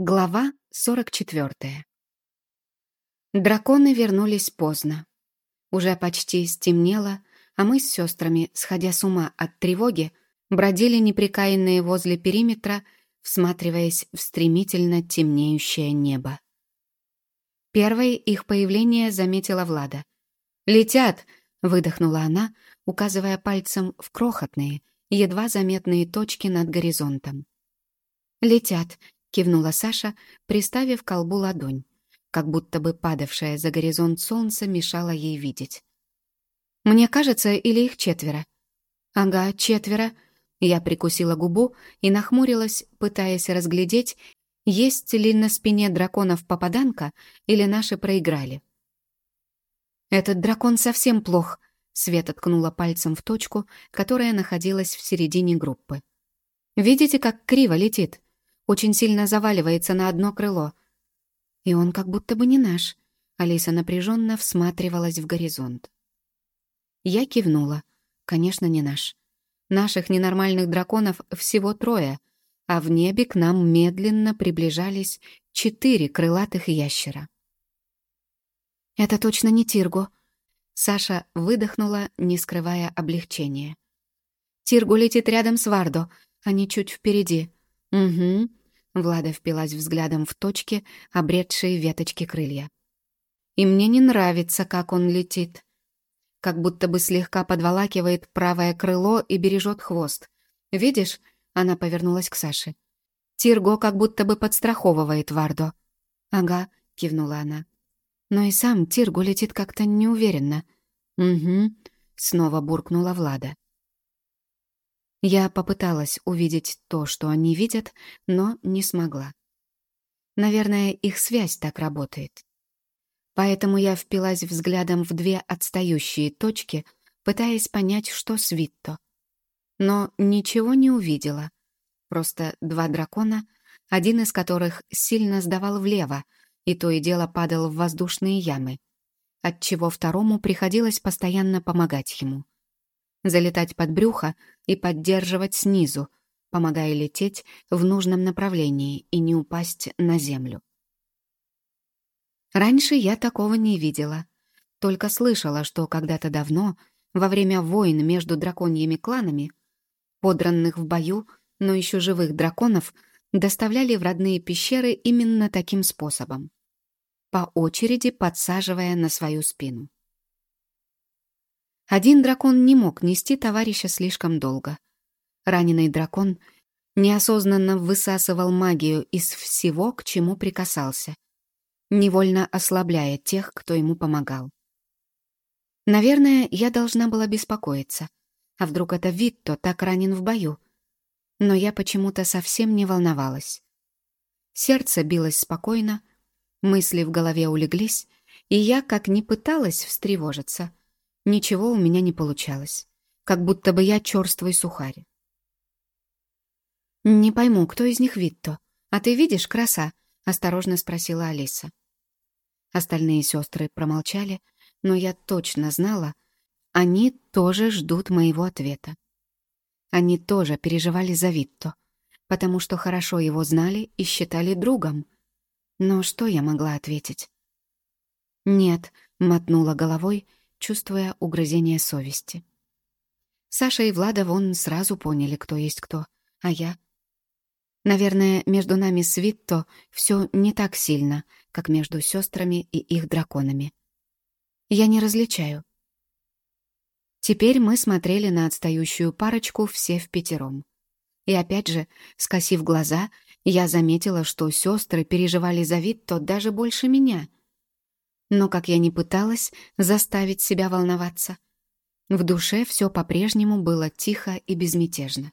Глава 44. Драконы вернулись поздно. Уже почти стемнело, а мы с сестрами, сходя с ума от тревоги, бродили неприкаянные возле периметра, всматриваясь в стремительно темнеющее небо. Первое их появление заметила Влада. «Летят!» — выдохнула она, указывая пальцем в крохотные, едва заметные точки над горизонтом. «Летят!» — кивнула Саша, приставив колбу ладонь, как будто бы падавшее за горизонт солнце мешало ей видеть. «Мне кажется, или их четверо?» «Ага, четверо». Я прикусила губу и нахмурилась, пытаясь разглядеть, есть ли на спине драконов попаданка или наши проиграли. «Этот дракон совсем плох», — Света ткнула пальцем в точку, которая находилась в середине группы. «Видите, как криво летит? Очень сильно заваливается на одно крыло. И он как будто бы не наш. Алиса напряженно всматривалась в горизонт. Я кивнула. Конечно, не наш. Наших ненормальных драконов всего трое, а в небе к нам медленно приближались четыре крылатых ящера. «Это точно не Тиргу», — Саша выдохнула, не скрывая облегчения. «Тиргу летит рядом с Вардо, они чуть впереди. Угу, Влада впилась взглядом в точки, обретшие веточки крылья. «И мне не нравится, как он летит. Как будто бы слегка подволакивает правое крыло и бережет хвост. Видишь?» — она повернулась к Саше. «Тирго как будто бы подстраховывает Вардо». «Ага», — кивнула она. «Но и сам Тирго летит как-то неуверенно». «Угу», — снова буркнула Влада. Я попыталась увидеть то, что они видят, но не смогла. Наверное, их связь так работает. Поэтому я впилась взглядом в две отстающие точки, пытаясь понять, что с Витто. Но ничего не увидела. Просто два дракона, один из которых сильно сдавал влево, и то и дело падал в воздушные ямы, отчего второму приходилось постоянно помогать ему залетать под брюхо и поддерживать снизу, помогая лететь в нужном направлении и не упасть на землю. Раньше я такого не видела, только слышала, что когда-то давно, во время войн между драконьими кланами, подранных в бою, но еще живых драконов доставляли в родные пещеры именно таким способом, по очереди подсаживая на свою спину. Один дракон не мог нести товарища слишком долго. Раненый дракон неосознанно высасывал магию из всего, к чему прикасался, невольно ослабляя тех, кто ему помогал. Наверное, я должна была беспокоиться. А вдруг это Витто так ранен в бою? Но я почему-то совсем не волновалась. Сердце билось спокойно, мысли в голове улеглись, и я, как ни пыталась встревожиться, Ничего у меня не получалось. Как будто бы я черствый сухарь. «Не пойму, кто из них Витто? А ты видишь, краса?» — осторожно спросила Алиса. Остальные сестры промолчали, но я точно знала, они тоже ждут моего ответа. Они тоже переживали за Витто, потому что хорошо его знали и считали другом. Но что я могла ответить? «Нет», — мотнула головой чувствуя угрызение совести. Саша и Влада вон сразу поняли, кто есть кто, а я... Наверное, между нами с Витто все не так сильно, как между сестрами и их драконами. Я не различаю. Теперь мы смотрели на отстающую парочку все в пятером. И опять же, скосив глаза, я заметила, что сестры переживали за Витто даже больше меня — но, как я ни пыталась заставить себя волноваться, в душе все по-прежнему было тихо и безмятежно.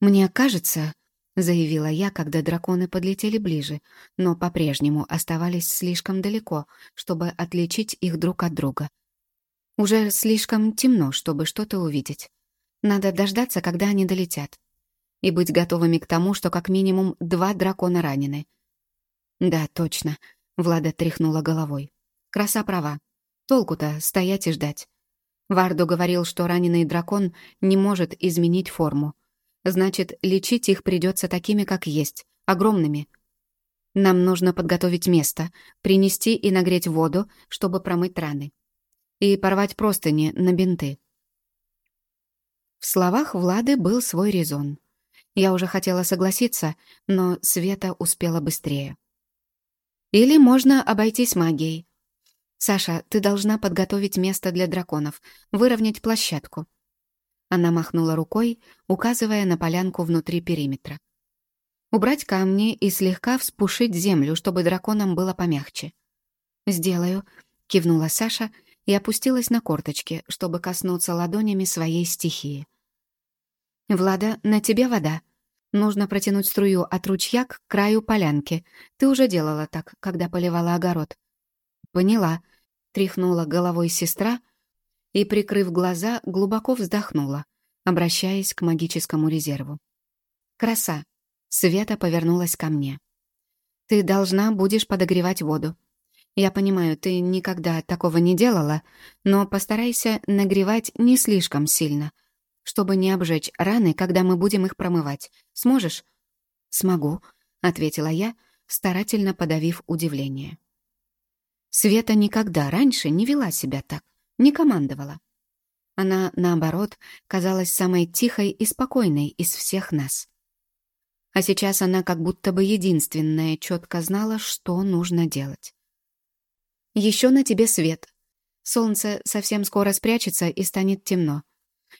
«Мне кажется», — заявила я, когда драконы подлетели ближе, но по-прежнему оставались слишком далеко, чтобы отличить их друг от друга. Уже слишком темно, чтобы что-то увидеть. Надо дождаться, когда они долетят. И быть готовыми к тому, что как минимум два дракона ранены. Да, точно. Влада тряхнула головой. Краса права. Толку-то стоять и ждать. Вардо говорил, что раненый дракон не может изменить форму. Значит, лечить их придется такими, как есть, огромными. Нам нужно подготовить место, принести и нагреть воду, чтобы промыть раны. И порвать простыни на бинты. В словах Влады был свой резон. Я уже хотела согласиться, но Света успела быстрее. Или можно обойтись магией. «Саша, ты должна подготовить место для драконов, выровнять площадку». Она махнула рукой, указывая на полянку внутри периметра. «Убрать камни и слегка вспушить землю, чтобы драконам было помягче». «Сделаю», — кивнула Саша и опустилась на корточки, чтобы коснуться ладонями своей стихии. «Влада, на тебе вода. Нужно протянуть струю от ручья к краю полянки. Ты уже делала так, когда поливала огород». «Поняла», — тряхнула головой сестра и, прикрыв глаза, глубоко вздохнула, обращаясь к магическому резерву. «Краса!» — Света повернулась ко мне. «Ты должна будешь подогревать воду. Я понимаю, ты никогда такого не делала, но постарайся нагревать не слишком сильно, чтобы не обжечь раны, когда мы будем их промывать. Сможешь?» «Смогу», — ответила я, старательно подавив удивление. Света никогда раньше не вела себя так, не командовала. Она, наоборот, казалась самой тихой и спокойной из всех нас. А сейчас она как будто бы единственная четко знала, что нужно делать. «Еще на тебе свет. Солнце совсем скоро спрячется и станет темно.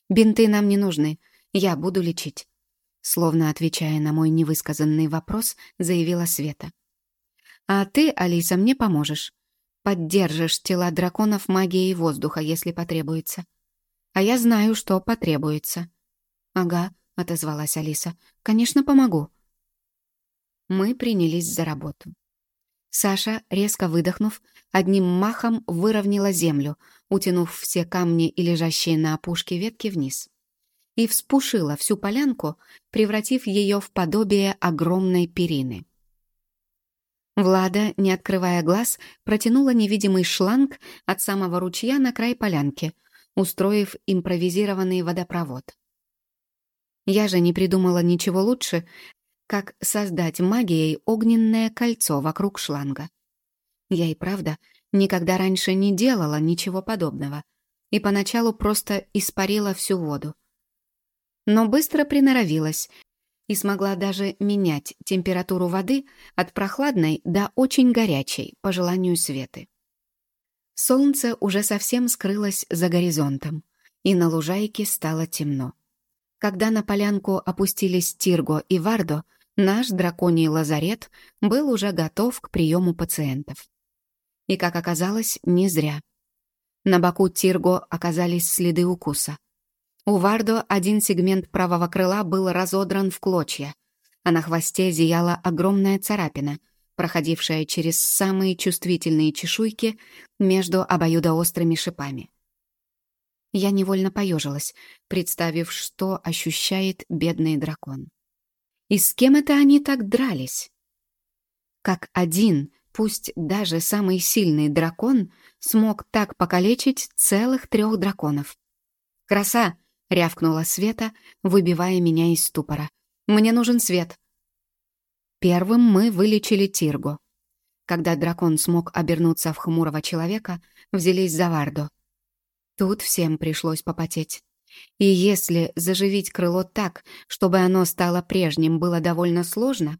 Бинты нам не нужны, я буду лечить», словно отвечая на мой невысказанный вопрос, заявила Света. «А ты, Алиса, мне поможешь. Поддержишь тела драконов магией воздуха, если потребуется. А я знаю, что потребуется. Ага, отозвалась Алиса. Конечно, помогу. Мы принялись за работу. Саша, резко выдохнув, одним махом выровняла землю, утянув все камни и лежащие на опушке ветки вниз. И вспушила всю полянку, превратив ее в подобие огромной перины. Влада, не открывая глаз, протянула невидимый шланг от самого ручья на край полянки, устроив импровизированный водопровод. Я же не придумала ничего лучше, как создать магией огненное кольцо вокруг шланга. Я и правда никогда раньше не делала ничего подобного и поначалу просто испарила всю воду. Но быстро приноровилась и смогла даже менять температуру воды от прохладной до очень горячей, по желанию Светы. Солнце уже совсем скрылось за горизонтом, и на лужайке стало темно. Когда на полянку опустились Тирго и Вардо, наш драконий лазарет был уже готов к приему пациентов. И, как оказалось, не зря. На боку Тирго оказались следы укуса. У Вардо один сегмент правого крыла был разодран в клочья, а на хвосте зияла огромная царапина, проходившая через самые чувствительные чешуйки между обоюдоострыми шипами. Я невольно поежилась, представив, что ощущает бедный дракон. И с кем это они так дрались? Как один, пусть даже самый сильный дракон, смог так покалечить целых трех драконов. «Краса!» — рявкнула Света, выбивая меня из ступора. «Мне нужен свет». Первым мы вылечили Тиргу. Когда дракон смог обернуться в хмурого человека, взялись за Вардо. Тут всем пришлось попотеть. И если заживить крыло так, чтобы оно стало прежним, было довольно сложно,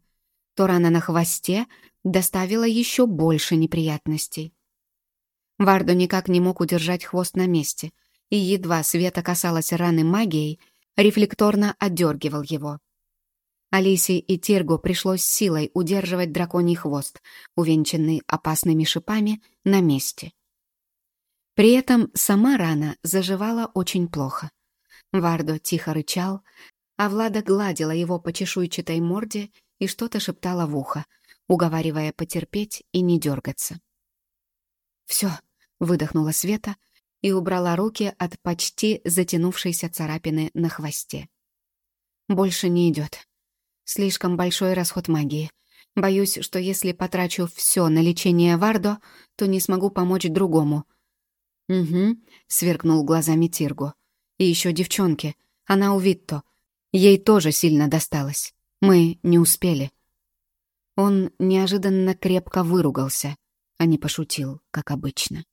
то рана на хвосте доставила еще больше неприятностей. Вардо никак не мог удержать хвост на месте — и едва света касалась раны магией, рефлекторно отдергивал его. Алисе и Тиргу пришлось силой удерживать драконий хвост, увенчанный опасными шипами, на месте. При этом сама рана заживала очень плохо. Вардо тихо рычал, а Влада гладила его по чешуйчатой морде и что-то шептала в ухо, уговаривая потерпеть и не дергаться. «Все», — выдохнула Света, и убрала руки от почти затянувшейся царапины на хвосте. «Больше не идет. Слишком большой расход магии. Боюсь, что если потрачу все на лечение Вардо, то не смогу помочь другому». «Угу», — сверкнул глазами Тиргу. «И еще девчонке. Она у Витто. Ей тоже сильно досталось. Мы не успели». Он неожиданно крепко выругался, а не пошутил, как обычно.